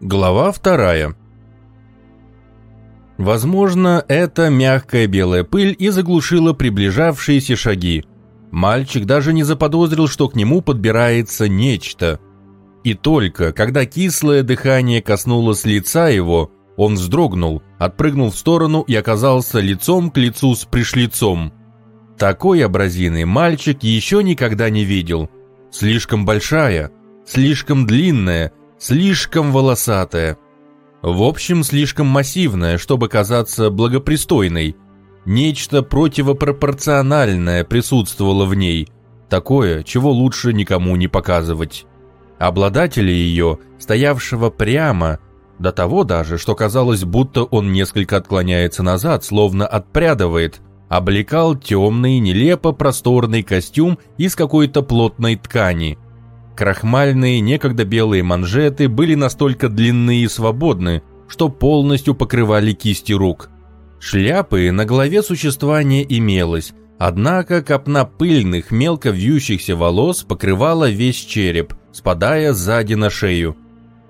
Глава вторая. Возможно, эта мягкая белая пыль и заглушила приближавшиеся шаги. Мальчик даже не заподозрил, что к нему подбирается нечто. И только, когда кислое дыхание коснулось лица его, он вздрогнул, отпрыгнул в сторону и оказался лицом к лицу с пришлицом. Такой образины мальчик еще никогда не видел. Слишком большая, слишком длинная, слишком волосатая. В общем, слишком массивная, чтобы казаться благопристойной. Нечто противопропорциональное присутствовало в ней, такое, чего лучше никому не показывать. Обладателя ее, стоявшего прямо, до того даже, что казалось, будто он несколько отклоняется назад, словно отпрядывает, облекал темный, нелепо просторный костюм из какой-то плотной ткани – Крахмальные, некогда белые манжеты были настолько длинны и свободны, что полностью покрывали кисти рук. Шляпы на голове существа не имелось, однако копна пыльных, мелко вьющихся волос покрывала весь череп, спадая сзади на шею.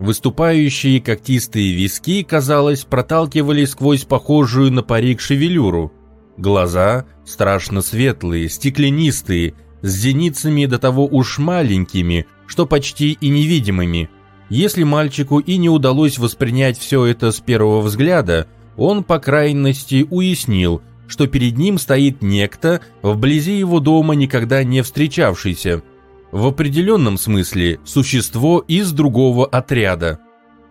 Выступающие когтистые виски, казалось, проталкивались сквозь похожую на парик шевелюру. Глаза страшно светлые, стеклянистые, с зеницами до того уж маленькими, что почти и невидимыми. Если мальчику и не удалось воспринять все это с первого взгляда, он, по крайности, уяснил, что перед ним стоит некто, вблизи его дома никогда не встречавшийся. В определенном смысле существо из другого отряда.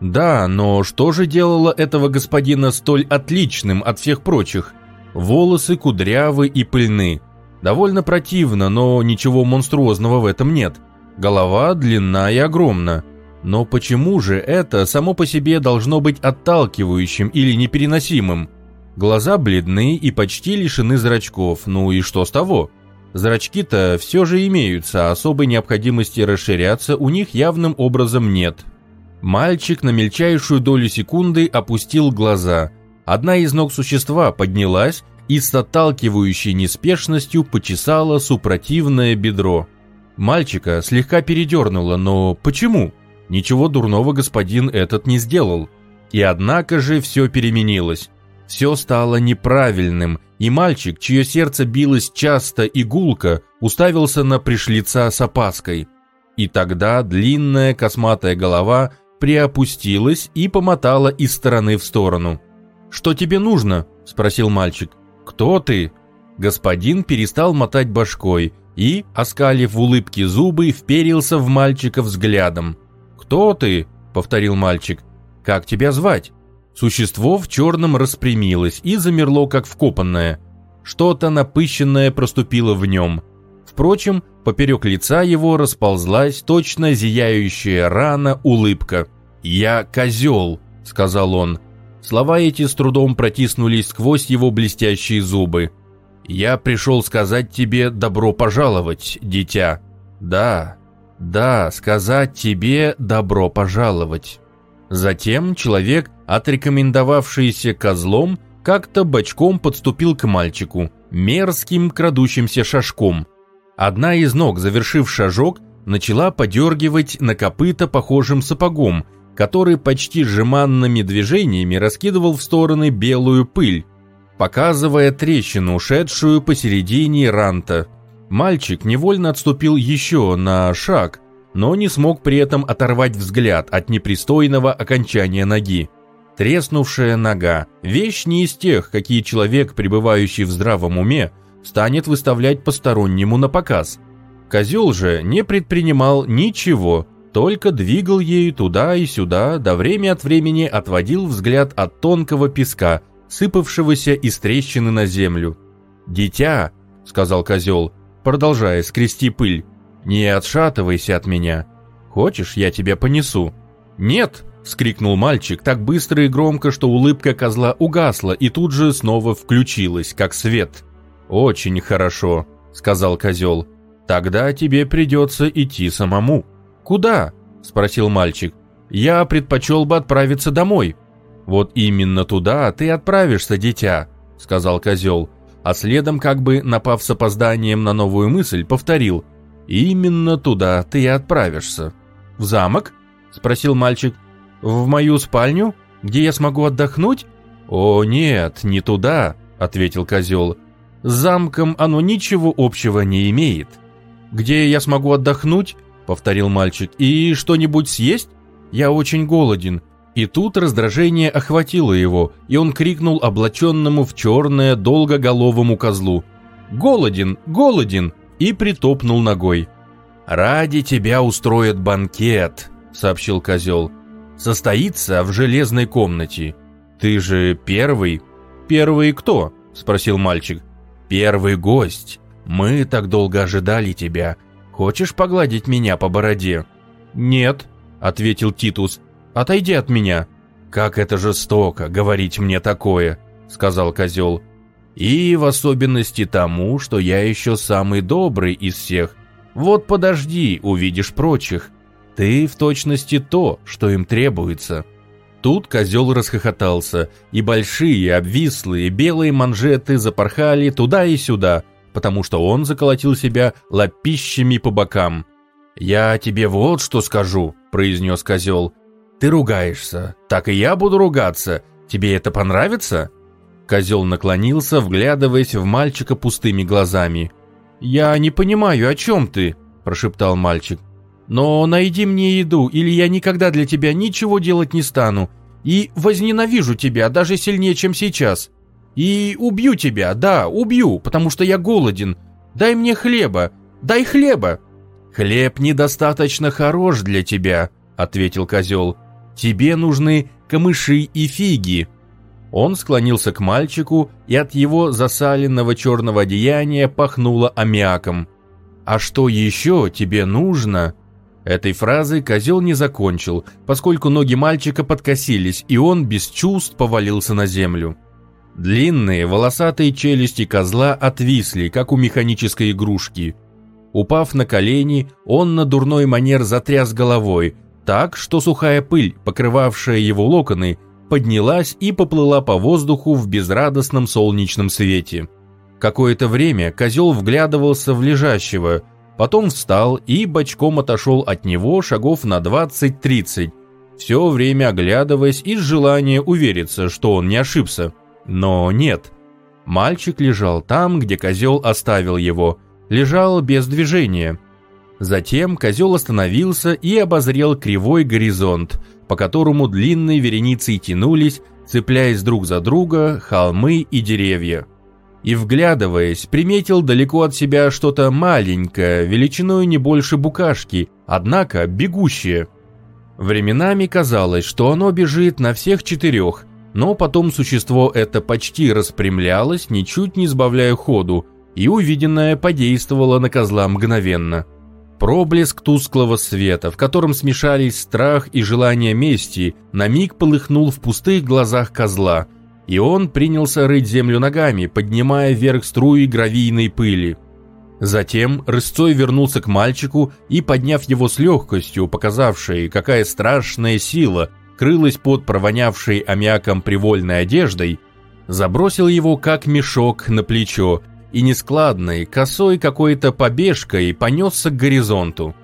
Да, но что же делало этого господина столь отличным от всех прочих? Волосы кудрявы и пыльны. Довольно противно, но ничего монструозного в этом нет. Голова длинна и огромна. Но почему же это само по себе должно быть отталкивающим или непереносимым? Глаза бледны и почти лишены зрачков, ну и что с того? Зрачки-то все же имеются, особой необходимости расширяться у них явным образом нет. Мальчик на мельчайшую долю секунды опустил глаза. Одна из ног существа поднялась и с отталкивающей неспешностью почесала супротивное бедро. Мальчика слегка передернуло, но почему? Ничего дурного господин этот не сделал. И однако же все переменилось. Все стало неправильным, и мальчик, чье сердце билось часто и гулко, уставился на пришлица с опаской. И тогда длинная косматая голова приопустилась и помотала из стороны в сторону. «Что тебе нужно?» – спросил мальчик. «Кто ты?» Господин перестал мотать башкой и, оскалив в улыбке зубы, вперился в мальчика взглядом. «Кто ты?» — повторил мальчик. «Как тебя звать?» Существо в черном распрямилось и замерло, как вкопанное. Что-то напыщенное проступило в нем. Впрочем, поперек лица его расползлась точно зияющая рана улыбка. «Я козел», — сказал он. Слова эти с трудом протиснулись сквозь его блестящие зубы. Я пришел сказать тебе добро пожаловать, дитя. Да, да, сказать тебе добро пожаловать. Затем человек, отрекомендовавшийся козлом, как-то бочком подступил к мальчику, мерзким крадущимся шажком. Одна из ног, завершив шажок, начала подергивать на копыта похожим сапогом, который почти жеманными движениями раскидывал в стороны белую пыль, показывая трещину, ушедшую посередине ранта. Мальчик невольно отступил еще на шаг, но не смог при этом оторвать взгляд от непристойного окончания ноги. Треснувшая нога – вещь не из тех, какие человек, пребывающий в здравом уме, станет выставлять постороннему на показ. Козел же не предпринимал ничего, только двигал ею туда и сюда, до время от времени отводил взгляд от тонкого песка, сыпавшегося из трещины на землю. «Дитя», — сказал козел, продолжая скрести пыль, — «не отшатывайся от меня. Хочешь, я тебя понесу?» «Нет!» — вскрикнул мальчик так быстро и громко, что улыбка козла угасла и тут же снова включилась, как свет. «Очень хорошо», — сказал козел. «Тогда тебе придется идти самому». «Куда?» — спросил мальчик. «Я предпочел бы отправиться домой», «Вот именно туда ты отправишься, дитя», — сказал козел, а следом, как бы напав с опозданием на новую мысль, повторил «Именно туда ты и отправишься». «В замок?» — спросил мальчик. В мою спальню? Где я смогу отдохнуть? О, нет, не туда, ответил козел. С замком оно ничего общего не имеет. Где я смогу отдохнуть? повторил мальчик. И что-нибудь съесть? Я очень голоден. И тут раздражение охватило его, и он крикнул облаченному в черное долгоголовому козлу. «Голоден! Голоден!» и притопнул ногой. «Ради тебя устроят банкет», — сообщил козел. «Состоится в железной комнате. Ты же первый». «Первый кто?» — спросил мальчик. «Первый гость. Мы так долго ожидали тебя. Хочешь погладить меня по бороде?» «Нет», — ответил Титус. «Отойди от меня». «Как это жестоко говорить мне такое», — сказал козел. «И в особенности тому, что я еще самый добрый из всех. Вот подожди, увидишь прочих. Ты в точности то, что им требуется». Тут козел расхохотался, и большие, обвислые, белые манжеты запорхали туда и сюда, потому что он заколотил себя лапищами по бокам. «Я тебе вот что скажу», — произнес козел. «Ты ругаешься, так и я буду ругаться. Тебе это понравится?» Козел наклонился, вглядываясь в мальчика пустыми глазами. «Я не понимаю, о чем ты?» – прошептал мальчик. «Но найди мне еду, или я никогда для тебя ничего делать не стану. И возненавижу тебя даже сильнее, чем сейчас. И убью тебя, да, убью, потому что я голоден. Дай мне хлеба, дай хлеба!» «Хлеб недостаточно хорош для тебя», — ответил козел. «Тебе нужны камыши и фиги». Он склонился к мальчику, и от его засаленного черного одеяния пахнуло аммиаком. «А что еще тебе нужно?» Этой фразы козел не закончил, поскольку ноги мальчика подкосились, и он без чувств повалился на землю. Длинные волосатые челюсти козла отвисли, как у механической игрушки. Упав на колени, он на дурной манер затряс головой, так, что сухая пыль, покрывавшая его локоны, поднялась и поплыла по воздуху в безрадостном солнечном свете. Какое-то время козел вглядывался в лежащего, потом встал и бочком отошел от него шагов на 20-30, все время оглядываясь из желания увериться, что он не ошибся. Но нет. Мальчик лежал там, где козел оставил его, лежал без движения. Затем козел остановился и обозрел кривой горизонт, по которому длинные вереницы тянулись, цепляясь друг за друга, холмы и деревья. И, вглядываясь, приметил далеко от себя что-то маленькое, величиной не больше букашки, однако бегущее. Временами казалось, что оно бежит на всех четырех, но потом существо это почти распрямлялось, ничуть не сбавляя ходу, и увиденное подействовало на козла мгновенно – Проблеск тусклого света, в котором смешались страх и желание мести, на миг полыхнул в пустых глазах козла, и он принялся рыть землю ногами, поднимая вверх струи гравийной пыли. Затем рысцой вернулся к мальчику и, подняв его с легкостью, показавшей, какая страшная сила крылась под провонявшей аммиаком привольной одеждой, забросил его как мешок на плечо и нескладной, косой какой-то побежкой понесся к горизонту.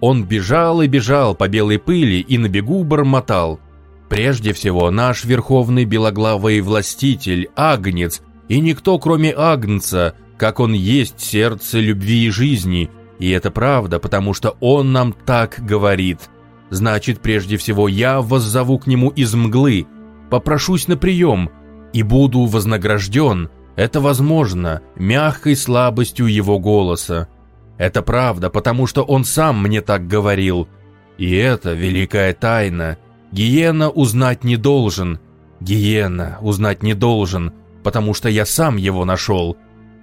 Он бежал и бежал по белой пыли и на бегу бормотал. Прежде всего, наш верховный белоглавый властитель, Агнец, и никто, кроме Агнца, как он есть сердце любви и жизни, и это правда, потому что он нам так говорит. Значит, прежде всего, я воззову к нему из мглы, попрошусь на прием, и буду вознагражден, это возможно мягкой слабостью его голоса. Это правда, потому что он сам мне так говорил. И это великая тайна. Гиена узнать не должен. Гиена узнать не должен, потому что я сам его нашел.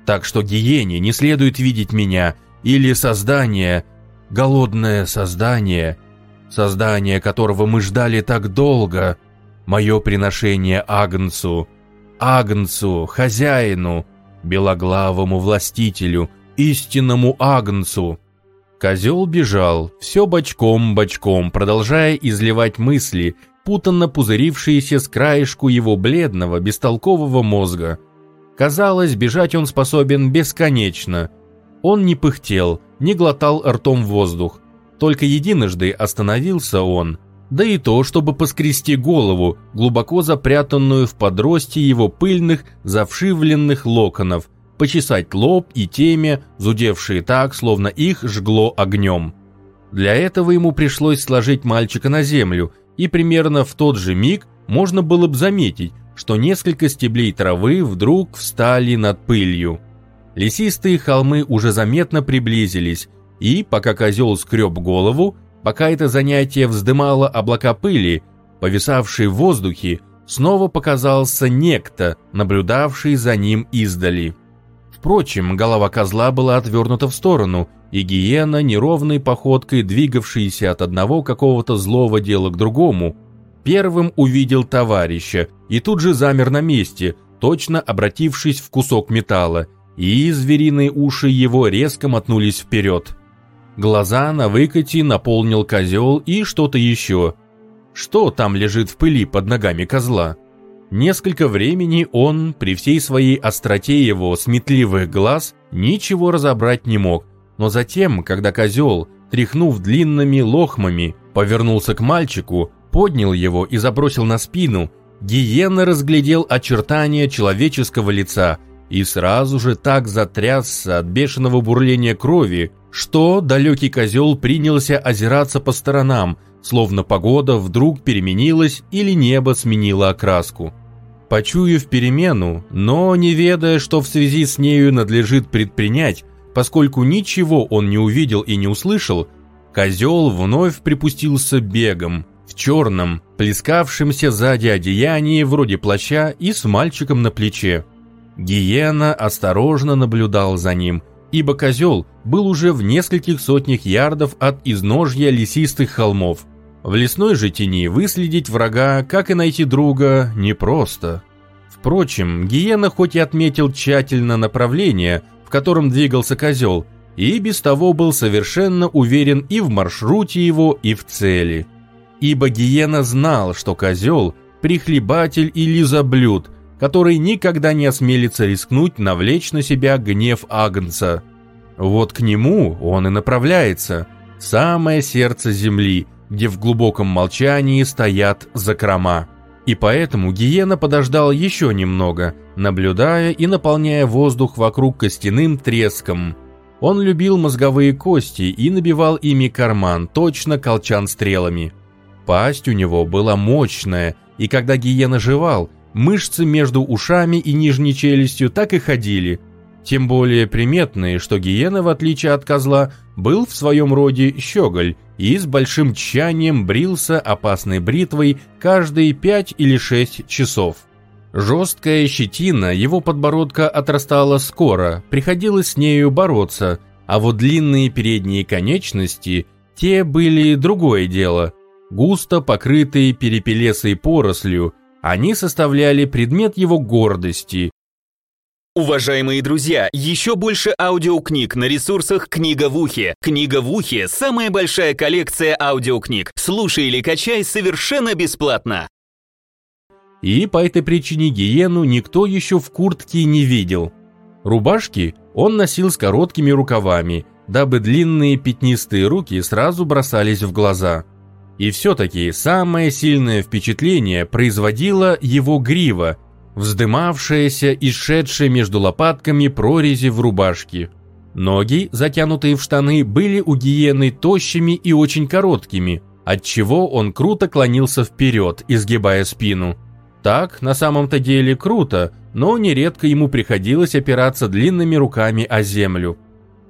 Так что Гиене не следует видеть меня или создание, голодное создание, создание которого мы ждали так долго, мое приношение Агнцу – Агнцу, хозяину, белоглавому властителю, истинному Агнцу. Козел бежал, все бочком-бочком, продолжая изливать мысли, путанно пузырившиеся с краешку его бледного, бестолкового мозга. Казалось, бежать он способен бесконечно. Он не пыхтел, не глотал ртом воздух. Только единожды остановился он. Да и то, чтобы поскрести голову, глубоко запрятанную в подросте его пыльных, завшивленных локонов, почесать лоб и темя, зудевшие так, словно их жгло огнем. Для этого ему пришлось сложить мальчика на землю, и примерно в тот же миг можно было бы заметить, что несколько стеблей травы вдруг встали над пылью. Лесистые холмы уже заметно приблизились, и, пока козел скреб голову, пока это занятие вздымало облака пыли, повисавший в воздухе, снова показался некто, наблюдавший за ним издали. Впрочем, голова козла была отвернута в сторону, и гиена, неровной походкой двигавшаяся от одного какого-то злого дела к другому, первым увидел товарища и тут же замер на месте, точно обратившись в кусок металла, и звериные уши его резко мотнулись вперед. Глаза на выкате наполнил козел и что-то еще. Что там лежит в пыли под ногами козла? Несколько времени он, при всей своей остроте его сметливых глаз, ничего разобрать не мог, но затем, когда козел, тряхнув длинными лохмами, повернулся к мальчику, поднял его и забросил на спину, гиена разглядел очертания человеческого лица и сразу же так затрясся от бешеного бурления крови, что далекий козел принялся озираться по сторонам, словно погода вдруг переменилась или небо сменило окраску. Почуяв перемену, но не ведая, что в связи с нею надлежит предпринять, поскольку ничего он не увидел и не услышал, козел вновь припустился бегом, в черном, плескавшемся сзади одеянии вроде плаща и с мальчиком на плече. Гиена осторожно наблюдал за ним, ибо козел был уже в нескольких сотнях ярдов от изножья лесистых холмов. В лесной же тени выследить врага, как и найти друга, непросто. Впрочем, Гиена хоть и отметил тщательно направление, в котором двигался козел, и без того был совершенно уверен и в маршруте его, и в цели. Ибо Гиена знал, что козел – прихлебатель и лизоблюд, который никогда не осмелится рискнуть навлечь на себя гнев Агнца. Вот к нему он и направляется, самое сердце земли – где в глубоком молчании стоят закрома. И поэтому Гиена подождал еще немного, наблюдая и наполняя воздух вокруг костяным треском. Он любил мозговые кости и набивал ими карман, точно колчан стрелами. Пасть у него была мощная, и когда Гиена жевал, мышцы между ушами и нижней челюстью так и ходили – тем более приметные, что гиена, в отличие от козла, был в своем роде щеголь и с большим тщанием брился опасной бритвой каждые пять или шесть часов. Жесткая щетина его подбородка отрастала скоро, приходилось с нею бороться, а вот длинные передние конечности, те были другое дело. Густо покрытые перепелесой порослью, они составляли предмет его гордости, Уважаемые друзья, еще больше аудиокниг на ресурсах «Книга в ухе». «Книга в ухе» — самая большая коллекция аудиокниг. Слушай или качай совершенно бесплатно. И по этой причине гиену никто еще в куртке не видел. Рубашки он носил с короткими рукавами, дабы длинные пятнистые руки сразу бросались в глаза. И все-таки самое сильное впечатление производила его грива, вздымавшаяся и шедшая между лопатками прорези в рубашке. Ноги, затянутые в штаны, были у гиены тощими и очень короткими, отчего он круто клонился вперед, изгибая спину. Так, на самом-то деле, круто, но нередко ему приходилось опираться длинными руками о землю.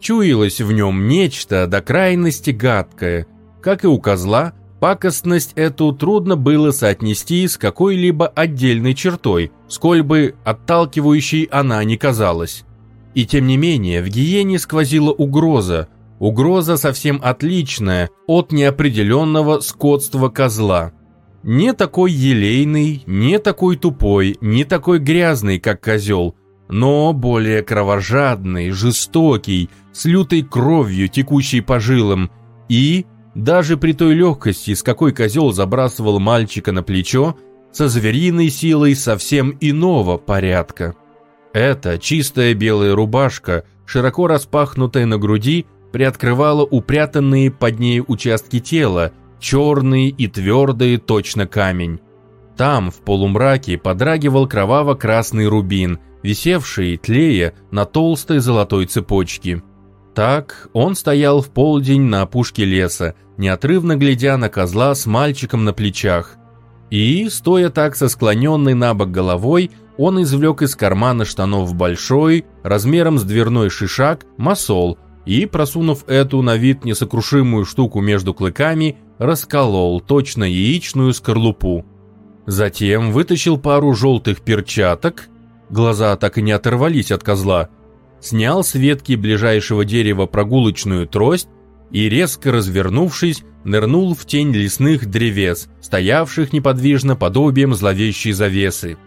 Чуялось в нем нечто до крайности гадкое. Как и у козла, Пакостность эту трудно было соотнести с какой-либо отдельной чертой, сколь бы отталкивающей она ни казалась. И тем не менее в гиене сквозила угроза, угроза совсем отличная от неопределенного скотства козла. Не такой елейный, не такой тупой, не такой грязный, как козел, но более кровожадный, жестокий, с лютой кровью, текущей по жилам, и даже при той легкости, с какой козел забрасывал мальчика на плечо, со звериной силой совсем иного порядка. Эта чистая белая рубашка, широко распахнутая на груди, приоткрывала упрятанные под ней участки тела, черные и твердые, точно камень. Там, в полумраке, подрагивал кроваво-красный рубин, висевший, тлея, на толстой золотой цепочке. Так он стоял в полдень на опушке леса, неотрывно глядя на козла с мальчиком на плечах. И, стоя так со склоненной на бок головой, он извлек из кармана штанов большой, размером с дверной шишак, масол, и, просунув эту на вид несокрушимую штуку между клыками, расколол точно яичную скорлупу. Затем вытащил пару желтых перчаток, глаза так и не оторвались от козла, снял с ветки ближайшего дерева прогулочную трость и, резко развернувшись, нырнул в тень лесных древес, стоявших неподвижно подобием зловещей завесы.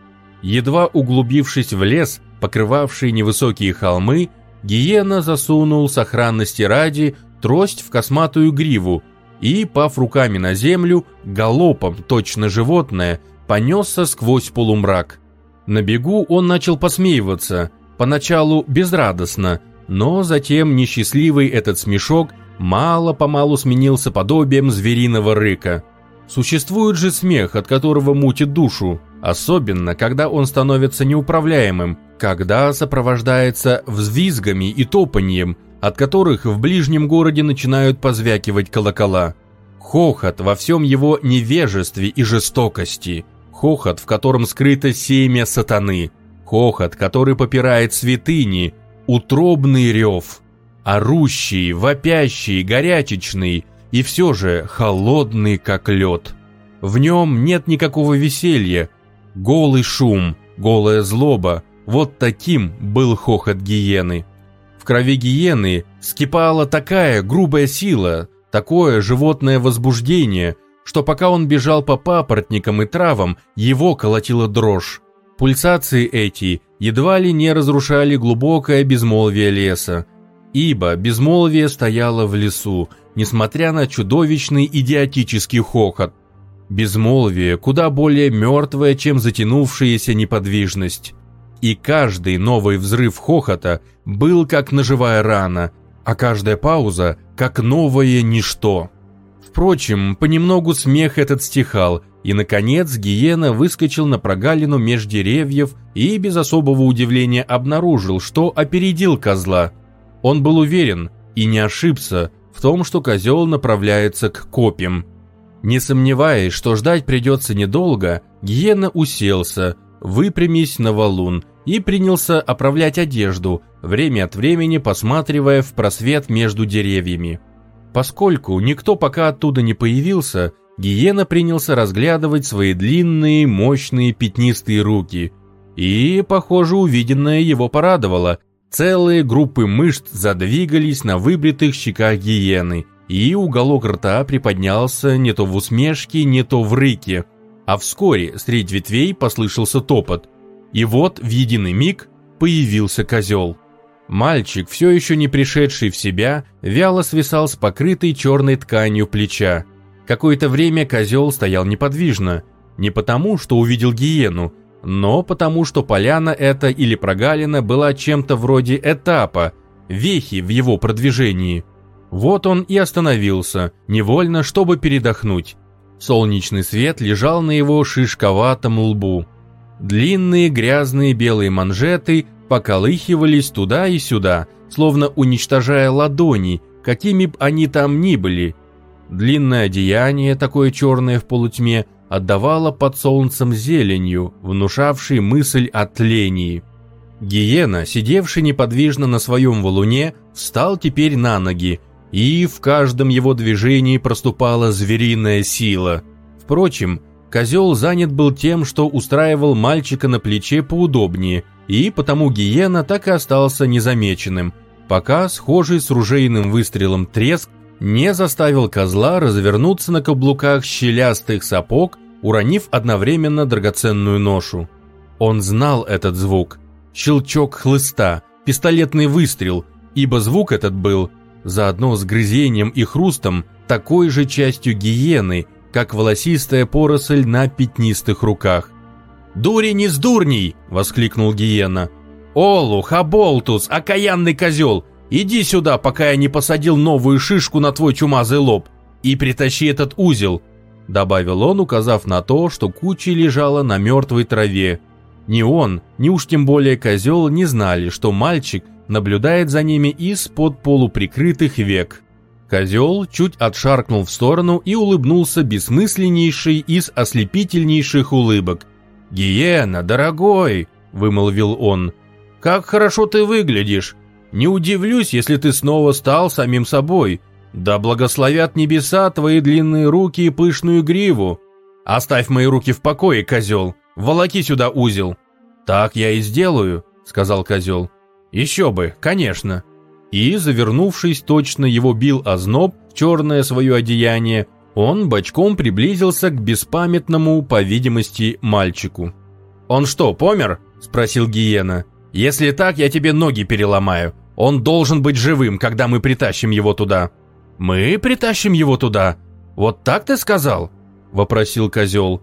Едва углубившись в лес, покрывавший невысокие холмы, Гиена засунул сохранности ради трость в косматую гриву и, пав руками на землю, галопом, точно животное, понесся сквозь полумрак. На бегу он начал посмеиваться, поначалу безрадостно, но затем несчастливый этот смешок мало-помалу сменился подобием звериного рыка. Существует же смех, от которого мутит душу, особенно когда он становится неуправляемым, когда сопровождается взвизгами и топаньем, от которых в ближнем городе начинают позвякивать колокола. Хохот во всем его невежестве и жестокости. Хохот, в котором скрыто семя сатаны. Хохот, который попирает святыни. Утробный рев. Орущий, вопящий, горячечный и все же холодный, как лед. В нем нет никакого веселья. Голый шум, голая злоба. Вот таким был хохот гиены. В крови гиены скипала такая грубая сила, такое животное возбуждение, что пока он бежал по папоротникам и травам, его колотила дрожь. Пульсации эти едва ли не разрушали глубокое безмолвие леса, ибо безмолвие стояло в лесу, несмотря на чудовищный идиотический хохот. Безмолвие куда более мертвое, чем затянувшаяся неподвижность и каждый новый взрыв хохота был как ножевая рана, а каждая пауза как новое ничто. Впрочем, понемногу смех этот стихал, и, наконец, Гиена выскочил на прогалину меж деревьев и без особого удивления обнаружил, что опередил козла. Он был уверен, и не ошибся, в том, что козел направляется к копьям. Не сомневаясь, что ждать придется недолго, Гиена уселся, выпрямись на валун и принялся оправлять одежду, время от времени посматривая в просвет между деревьями. Поскольку никто пока оттуда не появился, Гиена принялся разглядывать свои длинные, мощные, пятнистые руки. И, похоже, увиденное его порадовало. Целые группы мышц задвигались на выбритых щеках Гиены, и уголок рта приподнялся не то в усмешке, не то в рыке. А вскоре среди ветвей послышался топот – и вот в единый миг появился козел. Мальчик, все еще не пришедший в себя, вяло свисал с покрытой черной тканью плеча. Какое-то время козел стоял неподвижно, не потому, что увидел гиену, но потому, что поляна эта или прогалина была чем-то вроде этапа, вехи в его продвижении. Вот он и остановился, невольно, чтобы передохнуть. Солнечный свет лежал на его шишковатом лбу. Длинные грязные белые манжеты поколыхивались туда и сюда, словно уничтожая ладони, какими б они там ни были. Длинное одеяние, такое черное в полутьме, отдавало под солнцем зеленью, внушавшей мысль о тлении. Гиена, сидевший неподвижно на своем валуне, встал теперь на ноги, и в каждом его движении проступала звериная сила. Впрочем, Козел занят был тем, что устраивал мальчика на плече поудобнее, и потому гиена так и остался незамеченным, пока схожий с ружейным выстрелом треск не заставил козла развернуться на каблуках щелястых сапог, уронив одновременно драгоценную ношу. Он знал этот звук. Щелчок хлыста, пистолетный выстрел, ибо звук этот был, заодно с грызением и хрустом, такой же частью гиены, как волосистая поросль на пятнистых руках. «Дури не с дурней!» — воскликнул Гиена. «Олух, Аболтус, окаянный козел! Иди сюда, пока я не посадил новую шишку на твой чумазый лоб! И притащи этот узел», — добавил он, указав на то, что кучей лежала на мертвой траве. Ни он, ни уж тем более козел не знали, что мальчик наблюдает за ними из-под полуприкрытых век. Козел чуть отшаркнул в сторону и улыбнулся бессмысленнейшей из ослепительнейших улыбок. «Гиена, дорогой!» – вымолвил он. «Как хорошо ты выглядишь! Не удивлюсь, если ты снова стал самим собой. Да благословят небеса твои длинные руки и пышную гриву. Оставь мои руки в покое, козел. Волоки сюда узел». «Так я и сделаю», – сказал козел. «Еще бы, конечно». И, завернувшись, точно его бил озноб в черное свое одеяние, он бочком приблизился к беспамятному, по видимости, мальчику. «Он что, помер?» – спросил Гиена. «Если так, я тебе ноги переломаю. Он должен быть живым, когда мы притащим его туда». «Мы притащим его туда? Вот так ты сказал?» – вопросил козел.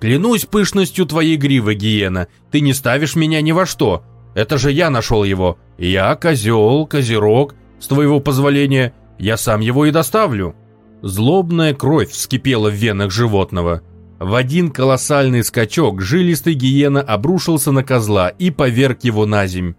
«Клянусь пышностью твоей гривы, Гиена, ты не ставишь меня ни во что. Это же я нашел его. Я козел, козерог. С твоего позволения, я сам его и доставлю». Злобная кровь вскипела в венах животного. В один колоссальный скачок жилистый гиена обрушился на козла и поверг его на земь.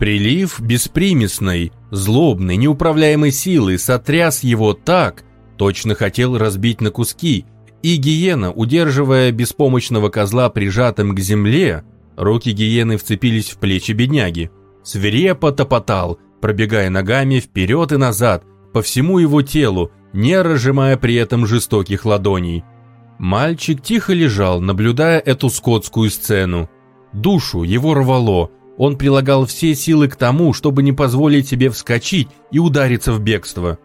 Прилив беспримесной, злобной, неуправляемой силы сотряс его так, точно хотел разбить на куски, и гиена, удерживая беспомощного козла прижатым к земле, руки гиены вцепились в плечи бедняги, свирепо топотал, пробегая ногами вперед и назад, по всему его телу, не разжимая при этом жестоких ладоней. Мальчик тихо лежал, наблюдая эту скотскую сцену. Душу его рвало, он прилагал все силы к тому, чтобы не позволить себе вскочить и удариться в бегство.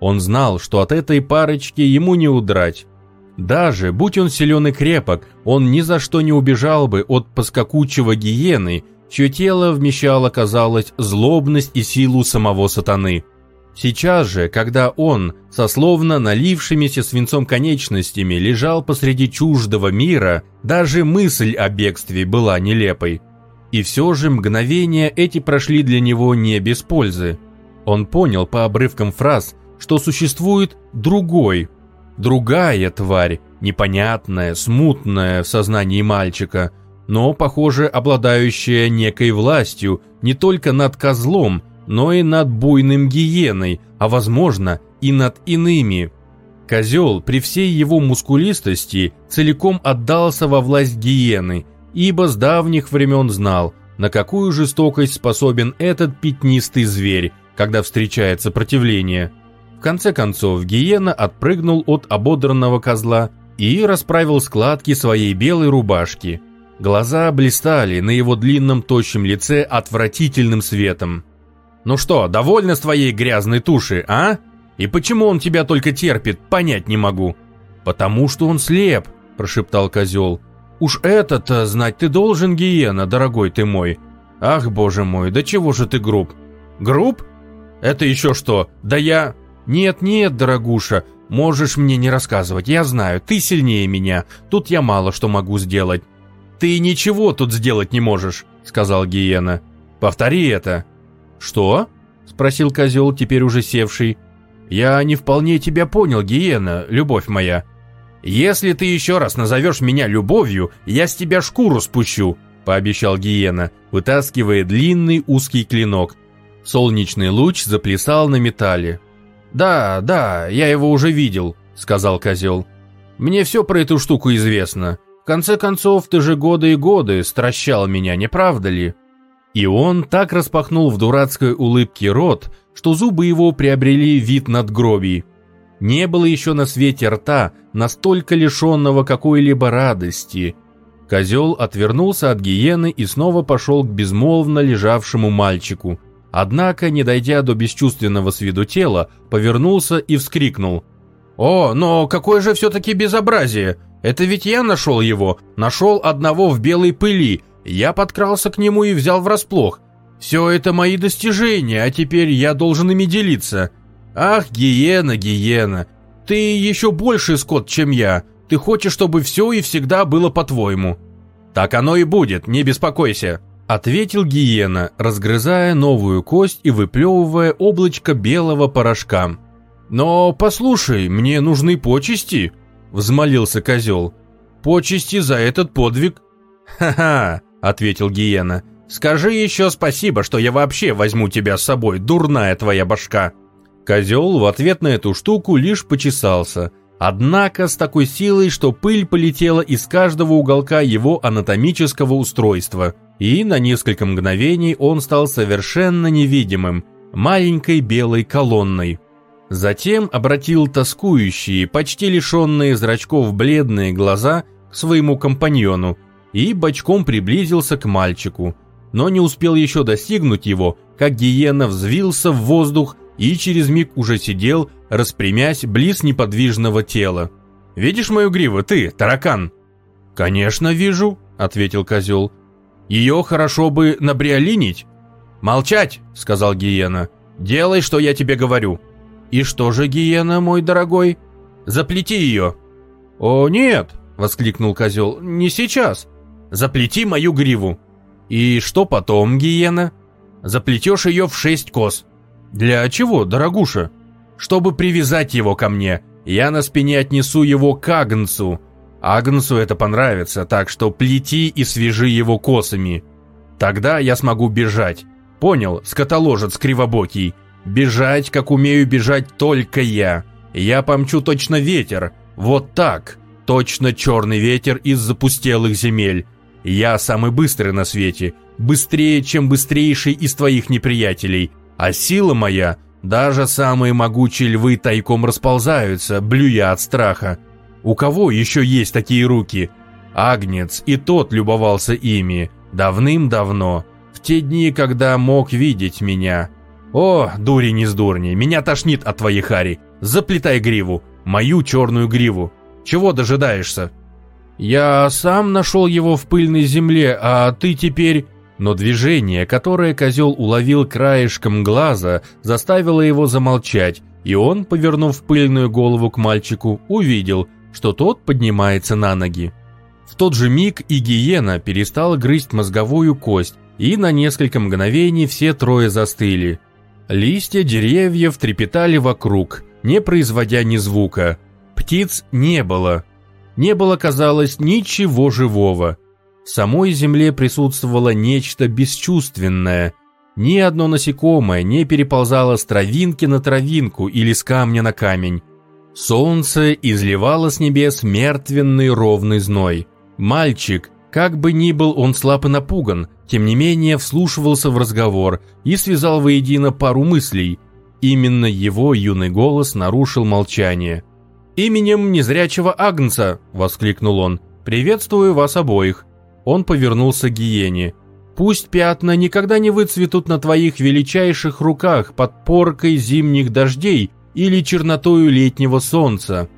Он знал, что от этой парочки ему не удрать. Даже, будь он силен и крепок, он ни за что не убежал бы от поскакучего гиены, чье тело вмещало, казалось, злобность и силу самого сатаны. Сейчас же, когда он, со словно налившимися свинцом конечностями, лежал посреди чуждого мира, даже мысль о бегстве была нелепой. И все же мгновения эти прошли для него не без пользы. Он понял по обрывкам фраз, что существует другой, другая тварь, непонятная, смутная в сознании мальчика, но, похоже, обладающая некой властью не только над козлом, но и над буйным гиеной, а возможно и над иными. Козел при всей его мускулистости целиком отдался во власть гиены – ибо с давних времен знал, на какую жестокость способен этот пятнистый зверь, когда встречает сопротивление. В конце концов, гиена отпрыгнул от ободранного козла и расправил складки своей белой рубашки. Глаза блистали на его длинном тощем лице отвратительным светом. «Ну что, довольна с твоей грязной туши, а? И почему он тебя только терпит, понять не могу». «Потому что он слеп», – прошептал козел. Уж это-то знать ты должен, Гиена, дорогой ты мой. Ах, боже мой, да чего же ты груб? Груб? Это еще что? Да я... Нет-нет, дорогуша, можешь мне не рассказывать, я знаю, ты сильнее меня, тут я мало что могу сделать. Ты ничего тут сделать не можешь, сказал Гиена. Повтори это. Что? Спросил козел, теперь уже севший. Я не вполне тебя понял, Гиена, любовь моя. «Если ты еще раз назовешь меня любовью, я с тебя шкуру спущу», – пообещал Гиена, вытаскивая длинный узкий клинок. Солнечный луч заплясал на металле. «Да, да, я его уже видел», – сказал козел. «Мне все про эту штуку известно. В конце концов, ты же годы и годы стращал меня, не правда ли?» И он так распахнул в дурацкой улыбке рот, что зубы его приобрели вид надгробий. Не было еще на свете рта, настолько лишенного какой-либо радости. Козел отвернулся от гиены и снова пошел к безмолвно лежавшему мальчику. Однако, не дойдя до бесчувственного с виду тела, повернулся и вскрикнул. «О, но какое же все-таки безобразие! Это ведь я нашел его, нашел одного в белой пыли, я подкрался к нему и взял врасплох. Все это мои достижения, а теперь я должен ими делиться. «Ах, гиена, гиена, ты еще больше скот, чем я. Ты хочешь, чтобы все и всегда было по-твоему». «Так оно и будет, не беспокойся», — ответил гиена, разгрызая новую кость и выплевывая облачко белого порошка. «Но послушай, мне нужны почести», — взмолился козел. «Почести за этот подвиг». «Ха-ха», — ответил Гиена. «Скажи еще спасибо, что я вообще возьму тебя с собой, дурная твоя башка». Козел в ответ на эту штуку лишь почесался, однако с такой силой, что пыль полетела из каждого уголка его анатомического устройства, и на несколько мгновений он стал совершенно невидимым, маленькой белой колонной. Затем обратил тоскующие, почти лишенные зрачков бледные глаза к своему компаньону и бочком приблизился к мальчику, но не успел еще достигнуть его, как гиена взвился в воздух и через миг уже сидел, распрямясь близ неподвижного тела. «Видишь мою гриву, ты, таракан?» «Конечно вижу», — ответил козел. «Ее хорошо бы набриолинить». «Молчать», — сказал гиена. «Делай, что я тебе говорю». «И что же, гиена, мой дорогой?» «Заплети ее». «О, нет!» — воскликнул козел. «Не сейчас. Заплети мою гриву». «И что потом, гиена?» «Заплетешь ее в шесть кос». «Для чего, дорогуша?» «Чтобы привязать его ко мне. Я на спине отнесу его к Агнцу. Агнцу это понравится, так что плети и свяжи его косами. Тогда я смогу бежать. Понял, скотоложец кривобокий?» Бежать, как умею бежать только я. Я помчу точно ветер. Вот так. Точно черный ветер из запустелых земель. Я самый быстрый на свете. Быстрее, чем быстрейший из твоих неприятелей. А сила моя, даже самые могучие львы тайком расползаются, блюя от страха. У кого еще есть такие руки? Агнец и тот любовался ими. Давным-давно. В те дни, когда мог видеть меня. «О, дури не с дурни, меня тошнит от твоей хари. Заплетай гриву, мою черную гриву. Чего дожидаешься?» «Я сам нашел его в пыльной земле, а ты теперь...» Но движение, которое козел уловил краешком глаза, заставило его замолчать, и он, повернув пыльную голову к мальчику, увидел, что тот поднимается на ноги. В тот же миг и гиена перестала грызть мозговую кость, и на несколько мгновений все трое застыли. Листья деревьев трепетали вокруг, не производя ни звука. Птиц не было. Не было, казалось, ничего живого. Самой земле присутствовало нечто бесчувственное. Ни одно насекомое не переползало с травинки на травинку или с камня на камень. Солнце изливало с небес мертвенный ровный зной. Мальчик, как бы ни был он слаб и напуган, тем не менее вслушивался в разговор и связал воедино пару мыслей. Именно его юный голос нарушил молчание. «Именем незрячего Агнца!» – воскликнул он. «Приветствую вас обоих!» Он повернулся к гиене. «Пусть пятна никогда не выцветут на твоих величайших руках под поркой зимних дождей или чернотою летнего солнца!»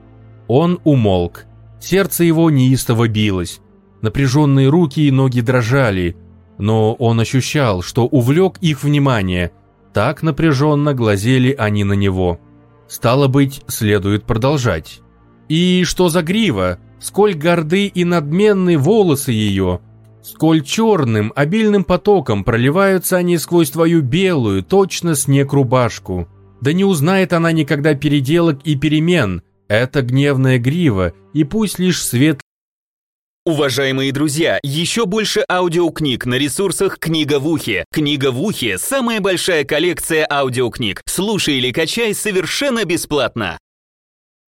Он умолк. Сердце его неистово билось. Напряженные руки и ноги дрожали, но он ощущал, что увлек их внимание. Так напряженно глазели они на него. Стало быть, следует продолжать. И что за грива? Сколь горды и надменны волосы ее! Сколь черным, обильным потоком проливаются они сквозь твою белую, точно снег рубашку. Да не узнает она никогда переделок и перемен. Это гневная грива, и пусть лишь свет Уважаемые друзья, еще больше аудиокниг на ресурсах «Книга в ухе». «Книга в ухе» — самая большая коллекция аудиокниг. Слушай или качай совершенно бесплатно.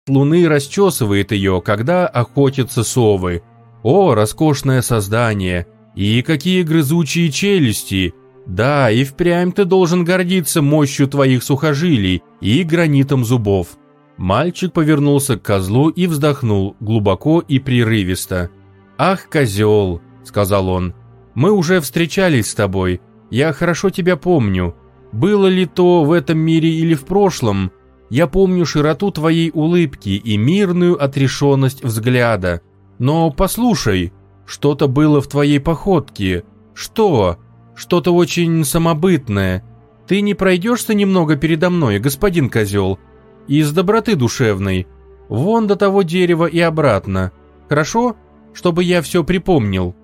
Луны расчесывает ее, когда охотятся совы. О, роскошное создание! И какие грызучие челюсти! Да, и впрямь ты должен гордиться мощью твоих сухожилий и гранитом зубов. Мальчик повернулся к козлу и вздохнул глубоко и прерывисто. «Ах, козел!» — сказал он. «Мы уже встречались с тобой. Я хорошо тебя помню. Было ли то в этом мире или в прошлом, я помню широту твоей улыбки и мирную отрешенность взгляда. Но послушай, что-то было в твоей походке. Что? Что-то очень самобытное. Ты не пройдешься немного передо мной, господин козел? Из доброты душевной. Вон до того дерева и обратно. Хорошо?» чтобы я все припомнил.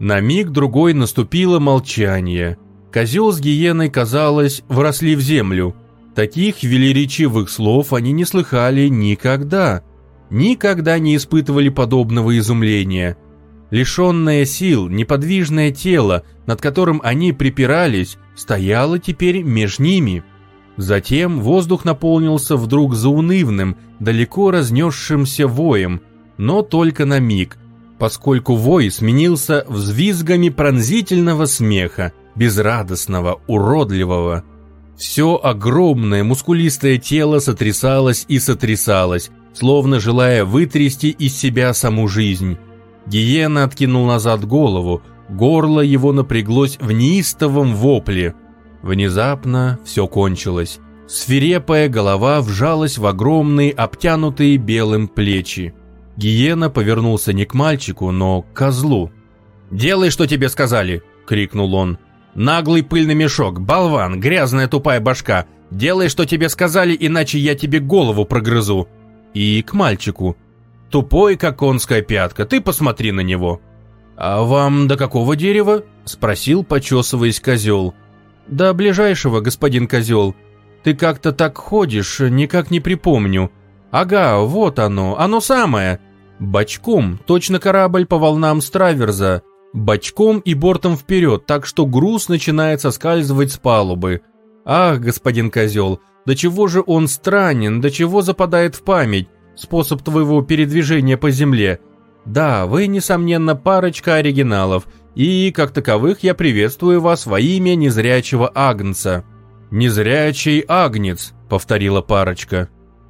На миг другой наступило молчание. Козел с гиеной, казалось, вросли в землю. Таких велеречивых слов они не слыхали никогда. Никогда не испытывали подобного изумления. Лишенное сил, неподвижное тело, над которым они припирались, стояло теперь меж ними. Затем воздух наполнился вдруг заунывным, далеко разнесшимся воем, но только на миг, поскольку вой сменился взвизгами пронзительного смеха, безрадостного, уродливого. Все огромное мускулистое тело сотрясалось и сотрясалось, словно желая вытрясти из себя саму жизнь. Гиена откинул назад голову, горло его напряглось в неистовом вопле. Внезапно все кончилось. Свирепая голова вжалась в огромные, обтянутые белым плечи. Гиена повернулся не к мальчику, но к козлу. «Делай, что тебе сказали!» — крикнул он. «Наглый пыльный мешок, болван, грязная тупая башка! Делай, что тебе сказали, иначе я тебе голову прогрызу!» И к мальчику. «Тупой, как конская пятка, ты посмотри на него!» «А вам до какого дерева?» — спросил, почесываясь козел. «До ближайшего, господин козел. Ты как-то так ходишь, никак не припомню. Ага, вот оно, оно самое!» Бочком, точно корабль по волнам Страверза. Бочком и бортом вперед, так что груз начинает соскальзывать с палубы. Ах, господин козел, до чего же он странен, до чего западает в память способ твоего передвижения по земле. Да, вы, несомненно, парочка оригиналов, и, как таковых, я приветствую вас во имя незрячего агнца». «Незрячий агнец», — повторила парочка.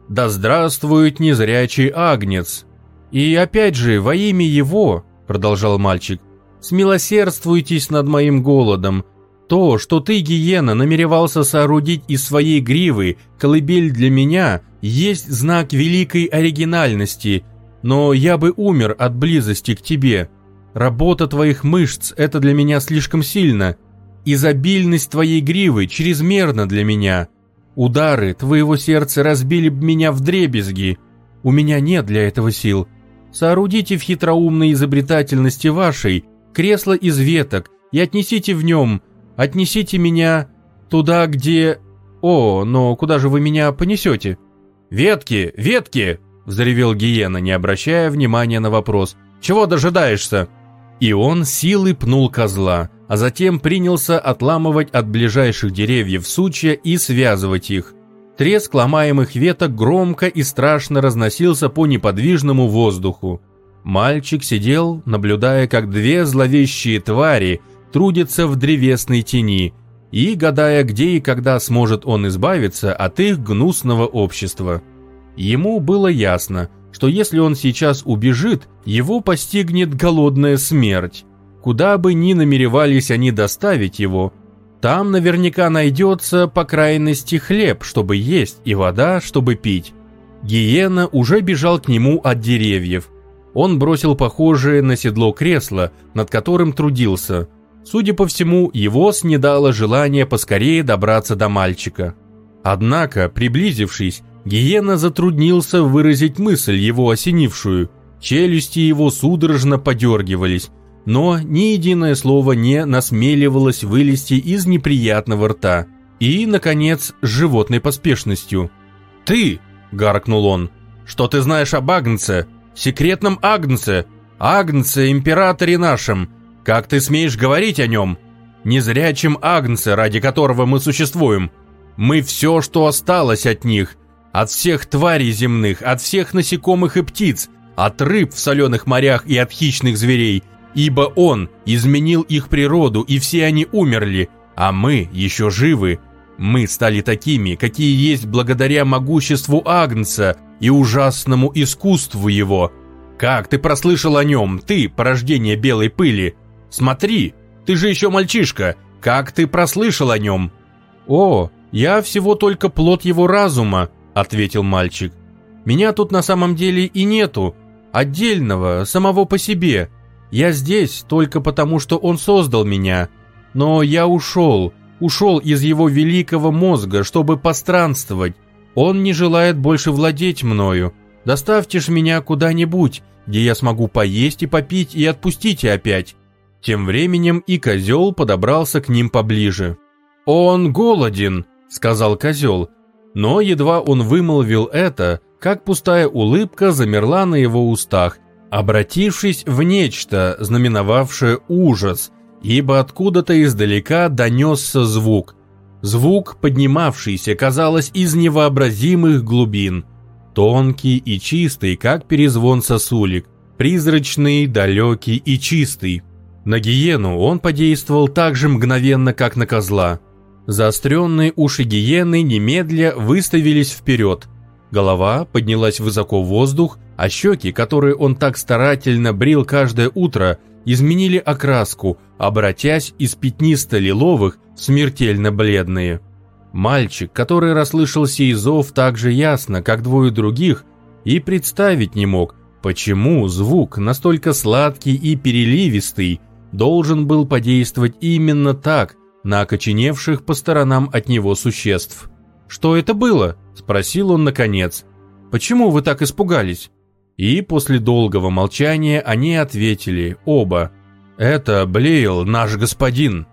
«Да здравствует незрячий агнец!» «И опять же, во имя его», — продолжал мальчик, «смилосердствуйтесь над моим голодом. То, что ты, гиена, намеревался соорудить из своей гривы колыбель для меня, есть знак великой оригинальности, но я бы умер от близости к тебе. Работа твоих мышц – это для меня слишком сильно. Изобильность твоей гривы чрезмерна для меня. Удары твоего сердца разбили бы меня в дребезги. У меня нет для этого сил. Соорудите в хитроумной изобретательности вашей кресло из веток и отнесите в нем, отнесите меня туда, где... О, но куда же вы меня понесете? «Ветки, ветки!» – взревел Гиена, не обращая внимания на вопрос. «Чего дожидаешься?» И он силой пнул козла, а затем принялся отламывать от ближайших деревьев сучья и связывать их. Треск ломаемых веток громко и страшно разносился по неподвижному воздуху. Мальчик сидел, наблюдая, как две зловещие твари трудятся в древесной тени, и гадая, где и когда сможет он избавиться от их гнусного общества. Ему было ясно, что если он сейчас убежит, его постигнет голодная смерть. Куда бы ни намеревались они доставить его, там наверняка найдется, по крайности, хлеб, чтобы есть, и вода, чтобы пить. Гиена уже бежал к нему от деревьев. Он бросил похожее на седло кресло, над которым трудился – Судя по всему, его снедало желание поскорее добраться до мальчика. Однако, приблизившись, Гиена затруднился выразить мысль, его осенившую. Челюсти его судорожно подергивались, но ни единое слово не насмеливалось вылезти из неприятного рта. И, наконец, с животной поспешностью. «Ты!» – гаркнул он. «Что ты знаешь об Агнце? Секретном Агнце? Агнце, императоре нашем!» Как ты смеешь говорить о нем? Незрячем Агнце, ради которого мы существуем. Мы все, что осталось от них. От всех тварей земных, от всех насекомых и птиц, от рыб в соленых морях и от хищных зверей. Ибо он изменил их природу, и все они умерли, а мы еще живы. Мы стали такими, какие есть благодаря могуществу Агнца и ужасному искусству его. Как ты прослышал о нем, ты, порождение белой пыли? Смотри, ты же еще мальчишка, как ты прослышал о нем?» «О, я всего только плод его разума», — ответил мальчик. «Меня тут на самом деле и нету, отдельного, самого по себе. Я здесь только потому, что он создал меня. Но я ушел, ушел из его великого мозга, чтобы постранствовать. Он не желает больше владеть мною. Доставьте ж меня куда-нибудь, где я смогу поесть и попить и отпустите опять. Тем временем и козел подобрался к ним поближе. «Он голоден», — сказал козел. Но едва он вымолвил это, как пустая улыбка замерла на его устах, обратившись в нечто, знаменовавшее ужас, ибо откуда-то издалека донесся звук. Звук, поднимавшийся, казалось, из невообразимых глубин. Тонкий и чистый, как перезвон сосулек, призрачный, далекий и чистый. На гиену он подействовал так же мгновенно, как на козла. Заостренные уши гиены немедля выставились вперед. Голова поднялась высоко в воздух, а щеки, которые он так старательно брил каждое утро, изменили окраску, обратясь из пятнисто-лиловых в смертельно бледные. Мальчик, который расслышал сей зов так же ясно, как двое других, и представить не мог, почему звук, настолько сладкий и переливистый, должен был подействовать именно так на окоченевших по сторонам от него существ. «Что это было?» – спросил он наконец. «Почему вы так испугались?» И после долгого молчания они ответили, оба. «Это Блейл, наш господин».